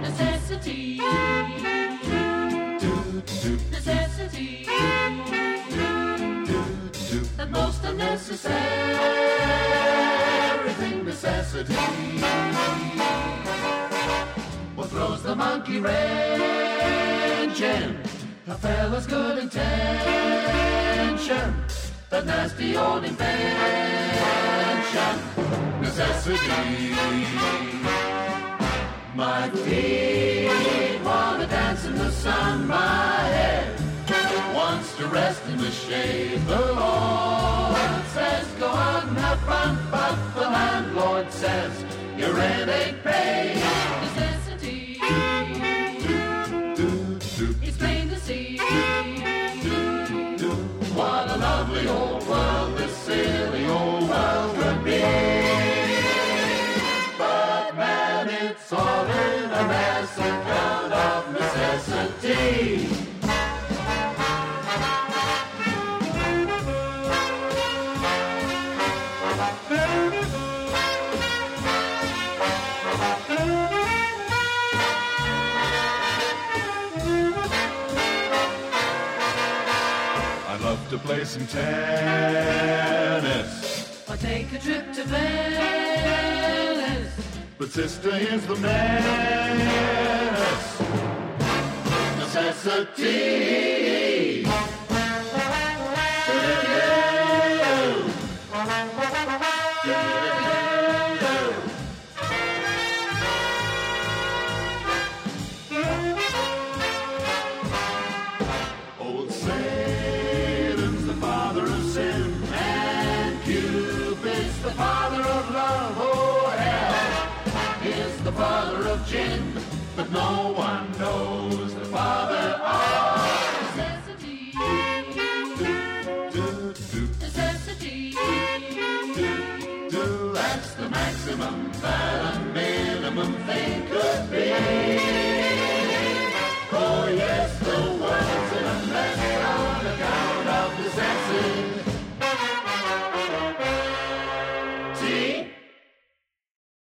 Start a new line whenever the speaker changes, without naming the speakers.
Necessity. Necessity. The most unnecessary thing necessity. Throws the monkey wrench in a fella's good intention. That nasty old invention. Necessity. My feet wanna dance in the sun. My head wants to rest in the shade. The Lord says, go out and have fun, but the landlord says, your rent ain't paid. Lovely old world this silly old world could be. But man, it's all in a mess account of necessity. To play some tennis. Or take a trip to Venice. But sister, here's the menace. Necessity. But no one knows the father of necessity. That's the maximum that a minimum thing could be.